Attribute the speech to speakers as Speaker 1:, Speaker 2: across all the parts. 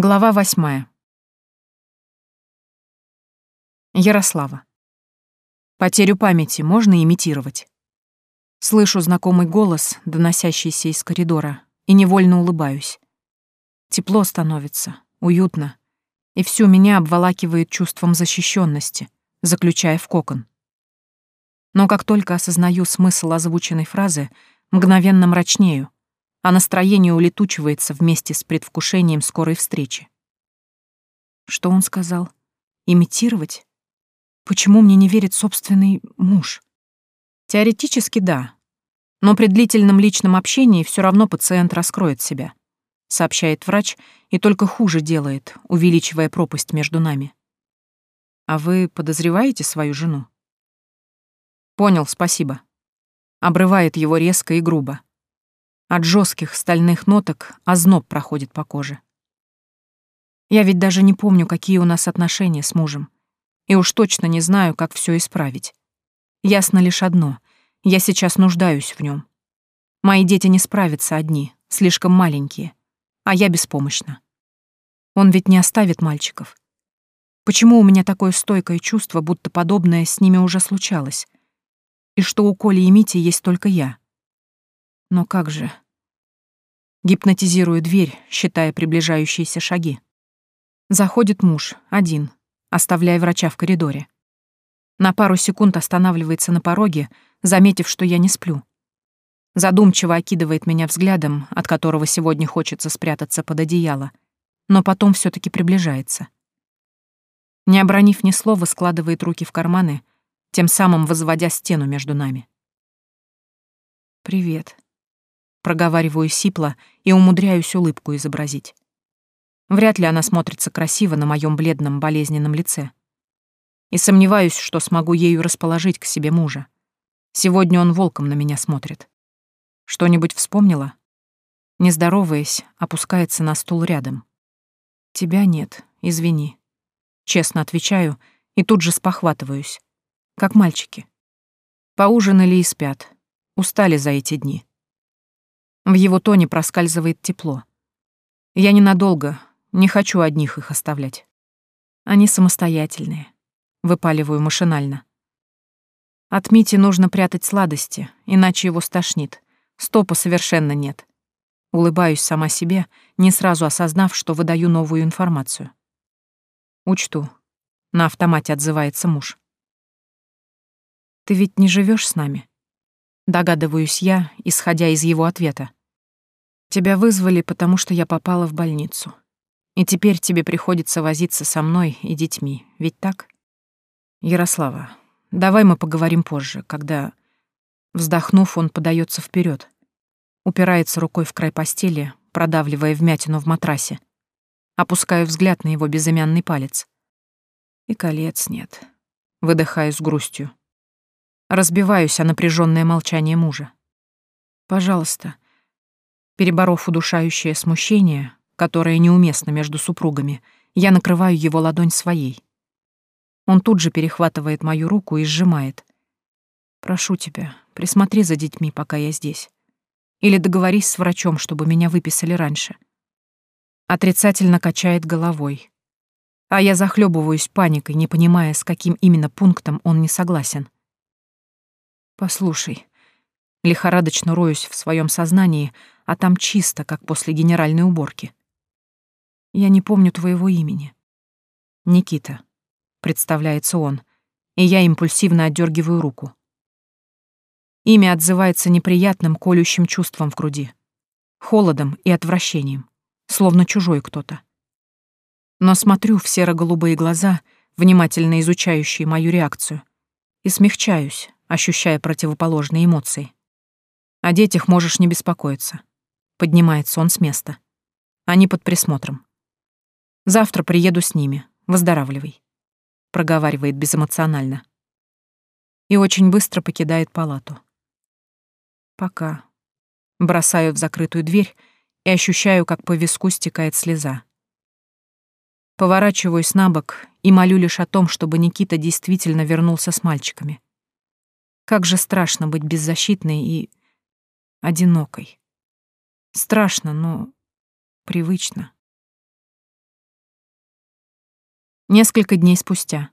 Speaker 1: Глава восьмая. Ярослава. Потерю памяти можно имитировать. Слышу знакомый голос, доносящийся из коридора, и невольно улыбаюсь. Тепло становится, уютно, и всю меня обволакивает чувством защищенности, заключая в кокон. Но как только осознаю смысл озвученной фразы, мгновенно мрачнею, а настроение улетучивается вместе с предвкушением скорой встречи. Что он сказал? Имитировать? Почему мне не верит собственный муж? Теоретически да, но при длительном личном общении все равно пациент раскроет себя, сообщает врач и только хуже делает, увеличивая пропасть между нами. А вы подозреваете свою жену? Понял, спасибо. Обрывает его резко и грубо. От жестких стальных ноток озноб проходит по коже. Я ведь даже не помню, какие у нас отношения с мужем. И уж точно не знаю, как все исправить. Ясно лишь одно — я сейчас нуждаюсь в нем. Мои дети не справятся одни, слишком маленькие, а я беспомощна. Он ведь не оставит мальчиков. Почему у меня такое стойкое чувство, будто подобное с ними уже случалось? И что у Коли и Мити есть только я? Но как же? Гипнотизирую дверь, считая приближающиеся шаги. Заходит муж, один, оставляя врача в коридоре. На пару секунд останавливается на пороге, заметив, что я не сплю. Задумчиво окидывает меня взглядом, от которого сегодня хочется спрятаться под одеяло, но потом все таки приближается. Не обронив ни слова, складывает руки в карманы, тем самым возводя стену между нами. «Привет», Проговариваю сипло и умудряюсь улыбку изобразить. Вряд ли она смотрится красиво на моем бледном болезненном лице. И сомневаюсь, что смогу ею расположить к себе мужа. Сегодня он волком на меня смотрит. Что-нибудь вспомнила? Не здороваясь, опускается на стул рядом. Тебя нет, извини. Честно отвечаю и тут же спохватываюсь. Как мальчики. Поужинали и спят. Устали за эти дни. В его тоне проскальзывает тепло. Я ненадолго, не хочу одних их оставлять. Они самостоятельные. Выпаливаю машинально. От Мити нужно прятать сладости, иначе его стошнит. Стопа совершенно нет. Улыбаюсь сама себе, не сразу осознав, что выдаю новую информацию. Учту. На автомате отзывается муж. Ты ведь не живешь с нами? Догадываюсь я, исходя из его ответа. Тебя вызвали, потому что я попала в больницу. И теперь тебе приходится возиться со мной и детьми, ведь так? Ярослава, давай мы поговорим позже, когда... Вздохнув, он подается вперед, упирается рукой в край постели, продавливая вмятину в матрасе. Опускаю взгляд на его безымянный палец. И колец нет. Выдыхаю с грустью. Разбиваюсь о напряженное молчание мужа. Пожалуйста, — Переборов удушающее смущение, которое неуместно между супругами, я накрываю его ладонь своей. Он тут же перехватывает мою руку и сжимает. «Прошу тебя, присмотри за детьми, пока я здесь. Или договорись с врачом, чтобы меня выписали раньше». Отрицательно качает головой. А я захлебываюсь паникой, не понимая, с каким именно пунктом он не согласен. «Послушай», лихорадочно роюсь в своем сознании, а там чисто, как после генеральной уборки. Я не помню твоего имени. Никита, представляется он, и я импульсивно отдергиваю руку. Имя отзывается неприятным колющим чувством в груди, холодом и отвращением, словно чужой кто-то. Но смотрю в серо-голубые глаза, внимательно изучающие мою реакцию, и смягчаюсь, ощущая противоположные эмоции. О детях можешь не беспокоиться. Поднимается он с места. Они под присмотром. Завтра приеду с ними. Выздоравливай. Проговаривает безэмоционально. И очень быстро покидает палату. Пока. Бросаю в закрытую дверь и ощущаю, как по виску стекает слеза. Поворачиваюсь на бок и молю лишь о том, чтобы Никита действительно вернулся с мальчиками. Как же страшно быть беззащитной и одинокой. Страшно, но привычно. Несколько дней спустя.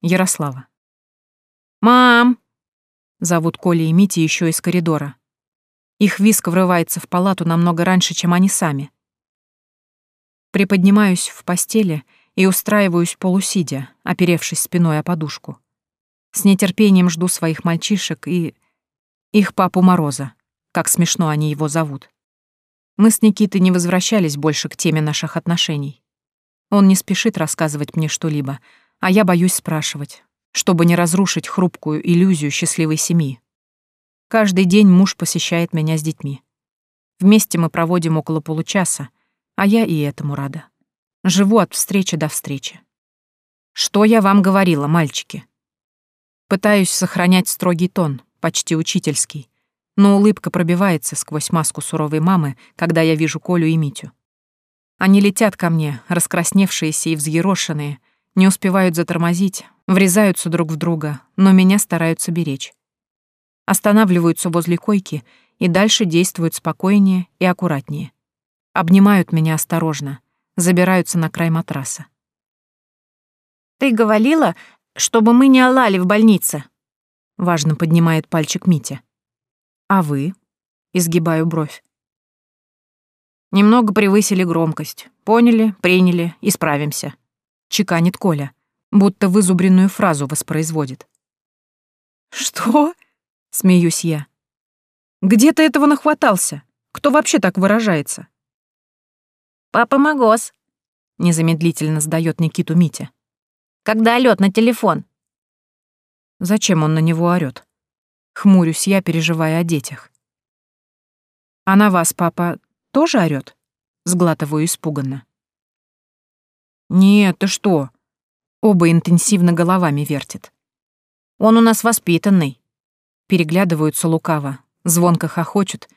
Speaker 1: Ярослава. «Мам!» — зовут Коля и Мити еще из коридора. Их виск врывается в палату намного раньше, чем они сами. Приподнимаюсь в постели и устраиваюсь полусидя, оперевшись спиной о подушку. С нетерпением жду своих мальчишек и... их папу Мороза, как смешно они его зовут. Мы с Никитой не возвращались больше к теме наших отношений. Он не спешит рассказывать мне что-либо, а я боюсь спрашивать, чтобы не разрушить хрупкую иллюзию счастливой семьи. Каждый день муж посещает меня с детьми. Вместе мы проводим около получаса, а я и этому рада. Живу от встречи до встречи. Что я вам говорила, мальчики? Пытаюсь сохранять строгий тон, почти учительский, но улыбка пробивается сквозь маску суровой мамы, когда я вижу Колю и Митю. Они летят ко мне, раскрасневшиеся и взъерошенные, не успевают затормозить, врезаются друг в друга, но меня стараются беречь. Останавливаются возле койки и дальше действуют спокойнее и аккуратнее. Обнимают меня осторожно, забираются на край матраса.
Speaker 2: «Ты говорила, чтобы мы не олали в больнице», — важно поднимает пальчик Митя.
Speaker 1: А вы? Изгибаю бровь.
Speaker 2: Немного превысили громкость. Поняли, приняли, исправимся.
Speaker 1: Чеканит Коля, будто вызубренную фразу воспроизводит.
Speaker 2: Что?
Speaker 1: Смеюсь я. Где ты этого нахватался? Кто вообще так выражается?
Speaker 2: Папа Магос.
Speaker 1: Незамедлительно сдаёт Никиту Митя.
Speaker 2: Когда лёд на телефон?
Speaker 1: Зачем он на него орёт? Хмурюсь я, переживая о детях. «А на вас папа тоже орёт?» Сглатываю испуганно. «Нет, ты что?» Оба интенсивно головами вертят.
Speaker 2: «Он у нас воспитанный».
Speaker 1: Переглядываются лукаво, звонко хохочут,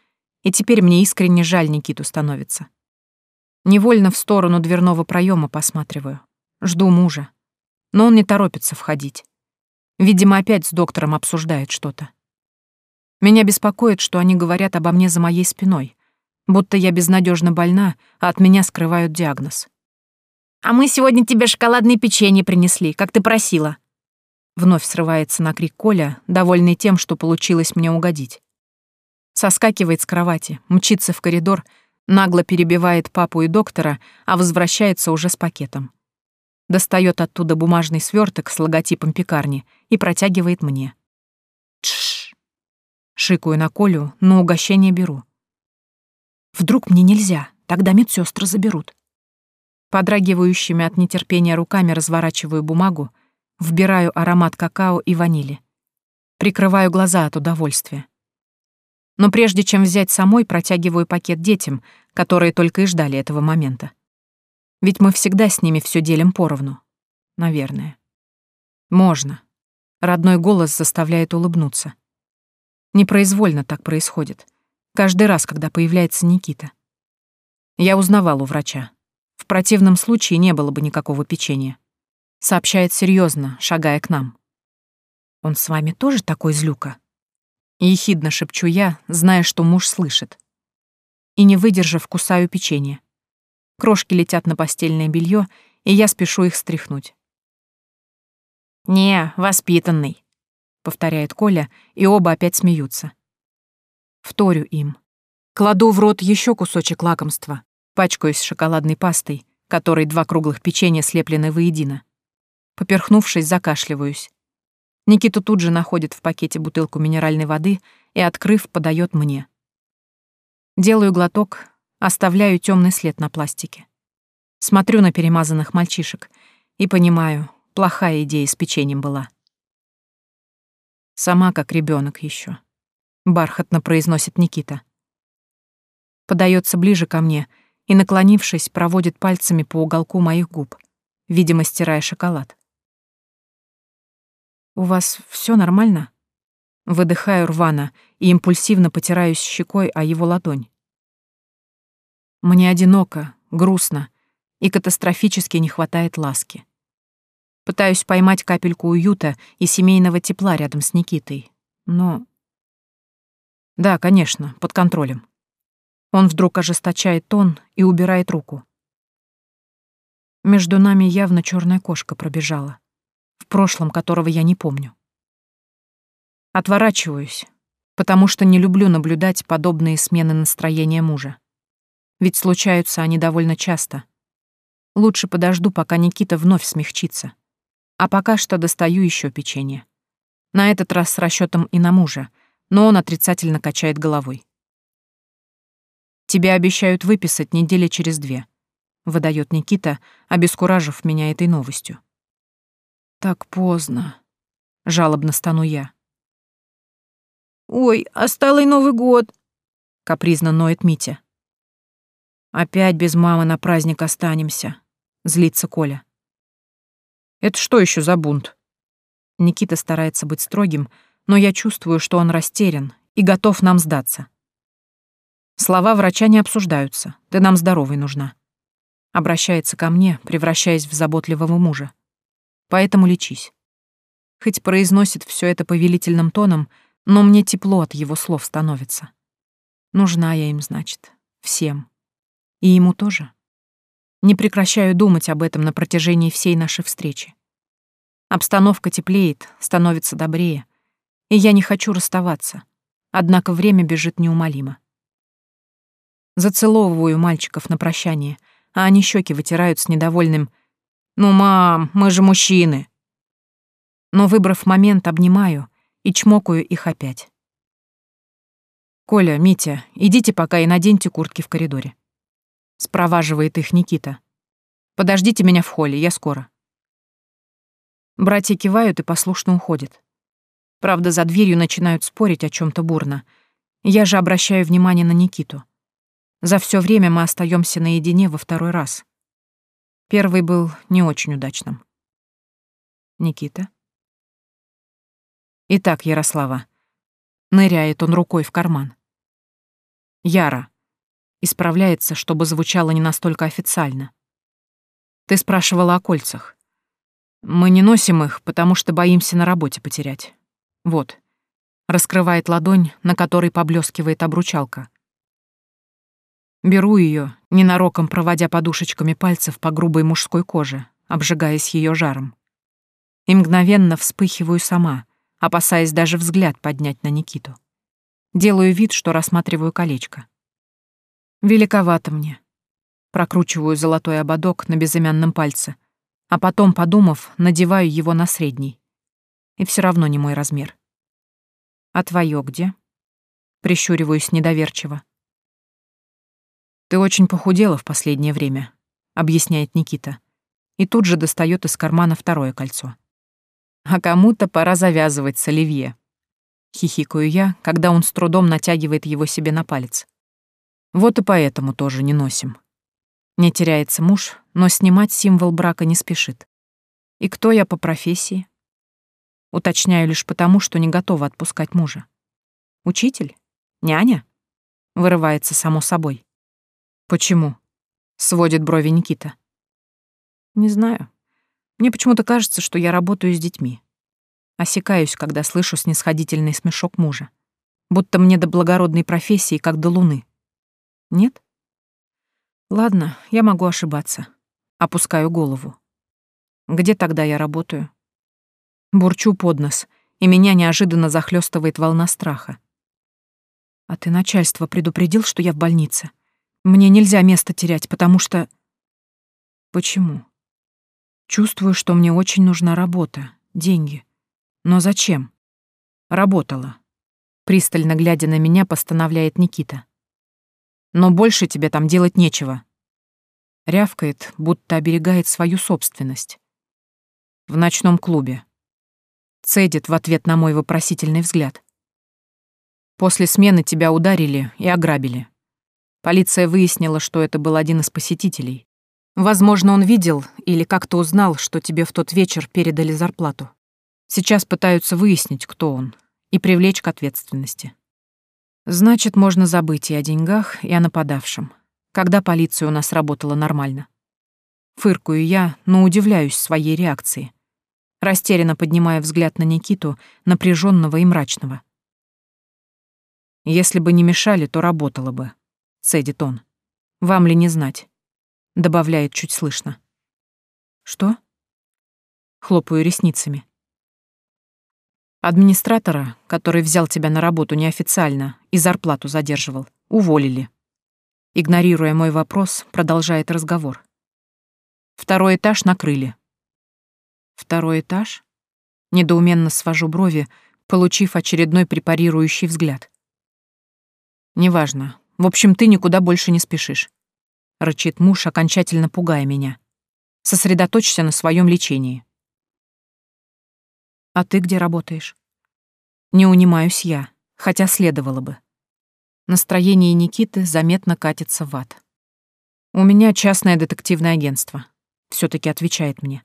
Speaker 1: и теперь мне искренне жаль Никиту становится. Невольно в сторону дверного проема посматриваю. Жду мужа. Но он не торопится входить. Видимо, опять с доктором обсуждает что-то. Меня беспокоит, что они говорят обо мне за моей спиной, будто я безнадежно больна, а от меня скрывают диагноз.
Speaker 2: «А мы сегодня тебе шоколадные печенье принесли, как ты просила».
Speaker 1: Вновь срывается на крик Коля, довольный тем, что получилось мне угодить. Соскакивает с кровати, мчится в коридор, нагло перебивает папу и доктора, а возвращается уже с пакетом. Достает оттуда бумажный сверток с логотипом пекарни и протягивает мне. Тш. Шикаю на Колю, но угощение беру. Вдруг мне нельзя, тогда медсестры заберут. Подрагивающими от нетерпения руками разворачиваю бумагу, вбираю аромат какао и ванили. Прикрываю глаза от удовольствия. Но прежде чем взять самой, протягиваю пакет детям, которые только и ждали этого момента. Ведь мы всегда с ними все делим поровну. Наверное. Можно. Родной голос заставляет улыбнуться. Непроизвольно так происходит. Каждый раз, когда появляется Никита. Я узнавал у врача. В противном случае не было бы никакого печенья. Сообщает серьезно, шагая к нам. «Он с вами тоже такой злюка?» Ехидно шепчу я, зная, что муж слышит. И не выдержав, кусаю печенье. Крошки летят на постельное белье, и я спешу их стряхнуть.
Speaker 2: «Не, воспитанный», —
Speaker 1: повторяет Коля, и оба опять смеются. Вторю им. Кладу в рот еще кусочек лакомства, пачкаюсь шоколадной пастой, которой два круглых печенья слеплены воедино. Поперхнувшись, закашливаюсь. Никита тут же находит в пакете бутылку минеральной воды и, открыв, подает мне. Делаю глоток, оставляю темный след на пластике. Смотрю на перемазанных мальчишек и понимаю, плохая идея с печеньем была. Сама как ребенок еще. Бархатно произносит Никита. Подается ближе ко мне и, наклонившись, проводит пальцами по уголку моих губ, видимо, стирая шоколад. «У вас все нормально?» Выдыхаю рвано и импульсивно потираюсь щекой о его ладонь. Мне одиноко, грустно и катастрофически не хватает ласки. Пытаюсь поймать капельку уюта и семейного тепла рядом с Никитой. Но... Да, конечно, под контролем. Он вдруг ожесточает тон и убирает руку. Между нами явно черная кошка пробежала, в прошлом которого я не помню. Отворачиваюсь, потому что не люблю наблюдать подобные смены настроения мужа. Ведь случаются они довольно часто. Лучше подожду, пока Никита вновь смягчится. А пока что достаю еще печенье. На этот раз с расчетом и на мужа, но он отрицательно качает головой. «Тебя обещают выписать недели через две», — выдает Никита, обескуражив меня этой новостью. «Так поздно», — жалобно стану я.
Speaker 2: «Ой, осталый Новый год!» — капризно ноет Митя.
Speaker 1: «Опять без мамы на праздник останемся», — злится Коля. «Это что еще за бунт?» Никита старается быть строгим, но я чувствую, что он растерян и готов нам сдаться. Слова врача не обсуждаются, ты нам здоровой нужна. Обращается ко мне, превращаясь в заботливого мужа. Поэтому лечись. Хоть произносит все это повелительным тоном, но мне тепло от его слов становится. Нужна я им, значит, всем. И ему тоже. Не прекращаю думать об этом на протяжении всей нашей встречи. Обстановка теплеет, становится добрее, и я не хочу расставаться, однако время бежит неумолимо. Зацеловываю мальчиков на прощание, а они щеки вытирают с недовольным «Ну, мам, мы же мужчины!» Но, выбрав момент, обнимаю и чмокаю их опять. «Коля, Митя, идите пока и наденьте куртки в коридоре». Спроваживает их Никита. «Подождите меня в холле, я скоро». Братья кивают и послушно уходят. Правда, за дверью начинают спорить о чем то бурно. Я же обращаю внимание на Никиту. За все время мы остаемся наедине во второй раз. Первый был не очень удачным. Никита. Итак, Ярослава. Ныряет он рукой в карман. Яра. Исправляется, чтобы звучало не настолько официально. Ты спрашивала о кольцах. Мы не носим их, потому что боимся на работе потерять. Вот. Раскрывает ладонь, на которой поблескивает обручалка. Беру ее, ненароком проводя подушечками пальцев по грубой мужской коже, обжигаясь ее жаром. И мгновенно вспыхиваю сама, опасаясь даже взгляд поднять на Никиту. Делаю вид, что рассматриваю колечко. Великовато мне. Прокручиваю золотой ободок на безымянном пальце, а потом, подумав, надеваю его на средний. И все равно не мой размер. А твое где? Прищуриваюсь недоверчиво. Ты очень похудела в последнее время, объясняет Никита. И тут же достает из кармана второе кольцо. А кому-то пора завязывать с Оливье. Хихикаю я, когда он с трудом натягивает его себе на палец. Вот и поэтому тоже не носим. Не теряется муж, но снимать символ брака не спешит. И кто я по профессии? Уточняю лишь потому, что не готова отпускать мужа. Учитель? Няня? Вырывается само собой. Почему? Сводит брови Никита. Не знаю. Мне почему-то кажется, что я работаю с детьми. Осекаюсь, когда слышу снисходительный смешок мужа. Будто мне до благородной профессии, как до луны. Нет? Ладно, я могу ошибаться. Опускаю голову. Где тогда я работаю? Бурчу под нос, и меня неожиданно захлестывает волна страха. А ты начальство предупредил, что я в больнице? Мне нельзя место терять, потому что... Почему? Чувствую, что мне очень нужна работа, деньги. Но зачем? Работала. Пристально глядя на меня, постановляет Никита но больше тебе там делать нечего. Рявкает, будто оберегает свою собственность. В ночном клубе. Цедит в ответ на мой вопросительный взгляд. После смены тебя ударили и ограбили. Полиция выяснила, что это был один из посетителей. Возможно, он видел или как-то узнал, что тебе в тот вечер передали зарплату. Сейчас пытаются выяснить, кто он, и привлечь к ответственности. Значит, можно забыть и о деньгах, и о нападавшем. Когда полиция у нас работала нормально. Фыркую я, но удивляюсь своей реакции. Растерянно поднимая взгляд на Никиту, напряженного и мрачного. «Если бы не мешали, то работало бы», — цедит он. «Вам ли не знать?» — добавляет чуть слышно. Что? Хлопаю ресницами. Администратора, который взял тебя на работу неофициально и зарплату задерживал, уволили. Игнорируя мой вопрос, продолжает разговор. Второй этаж накрыли. Второй этаж? Недоуменно свожу брови, получив очередной препарирующий взгляд. Неважно. В общем, ты никуда больше не спешишь. Рычит муж, окончательно пугая меня. Сосредоточься на своем лечении. А ты где работаешь? Не унимаюсь я, хотя следовало бы. Настроение Никиты заметно катится в ад. «У меня частное детективное агентство», — все таки отвечает мне.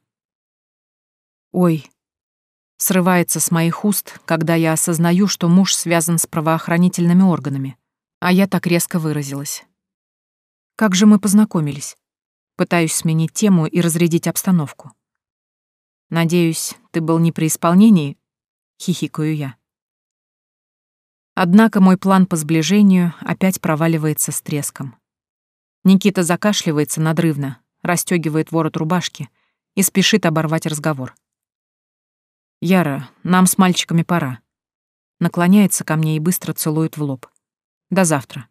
Speaker 1: «Ой», — срывается с моих уст, когда я осознаю, что муж связан с правоохранительными органами, а я так резко выразилась. «Как же мы познакомились?» Пытаюсь сменить тему и разрядить обстановку. «Надеюсь, ты был не при исполнении?» — хихикаю я. Однако мой план по сближению опять проваливается с треском. Никита закашливается надрывно, расстегивает ворот рубашки и спешит оборвать разговор. «Яра, нам с мальчиками пора». Наклоняется ко мне и быстро целует в лоб. «До завтра».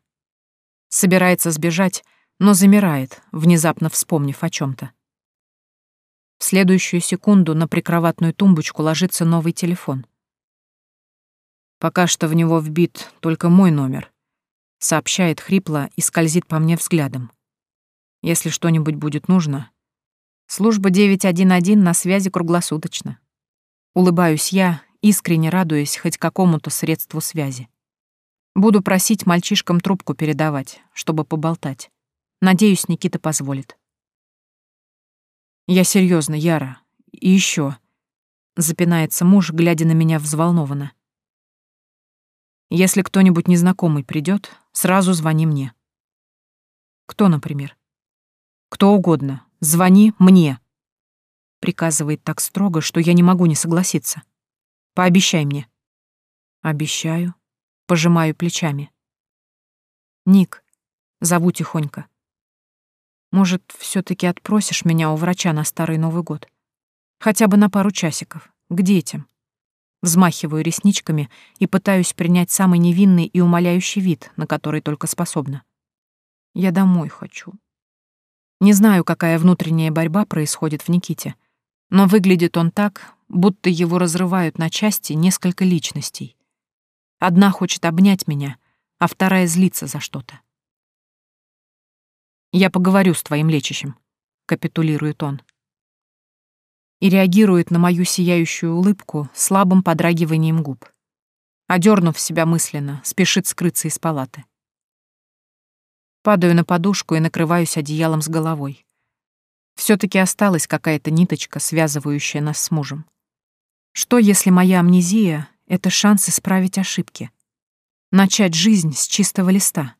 Speaker 1: Собирается сбежать, но замирает, внезапно вспомнив о чем то В следующую секунду на прикроватную тумбочку ложится новый телефон — Пока что в него вбит только мой номер. Сообщает хрипло и скользит по мне взглядом. Если что-нибудь будет нужно. Служба 911 на связи круглосуточно. Улыбаюсь я, искренне радуясь хоть какому-то средству связи. Буду просить мальчишкам трубку передавать, чтобы поболтать. Надеюсь, Никита позволит. Я серьезно, Яра. И еще. Запинается муж, глядя на меня взволнованно. Если кто-нибудь незнакомый придет, сразу звони мне. Кто, например? Кто угодно. Звони мне. Приказывает так строго, что я не могу не согласиться. Пообещай мне. Обещаю. Пожимаю плечами. Ник, зову тихонько. Может, все таки отпросишь меня у врача на Старый Новый год? Хотя бы на пару часиков, к детям. Взмахиваю ресничками и пытаюсь принять самый невинный и умоляющий вид, на который только способна. Я домой хочу. Не знаю, какая внутренняя борьба происходит в Никите, но выглядит он так, будто его разрывают на части несколько личностей. Одна хочет обнять меня, а вторая злится за что-то. «Я поговорю с твоим лечащим», — капитулирует он и реагирует на мою сияющую улыбку слабым подрагиванием губ. Одернув себя мысленно, спешит скрыться из палаты. Падаю на подушку и накрываюсь одеялом с головой. все таки осталась какая-то ниточка, связывающая нас с мужем. Что, если моя амнезия — это шанс исправить ошибки? Начать жизнь с чистого листа?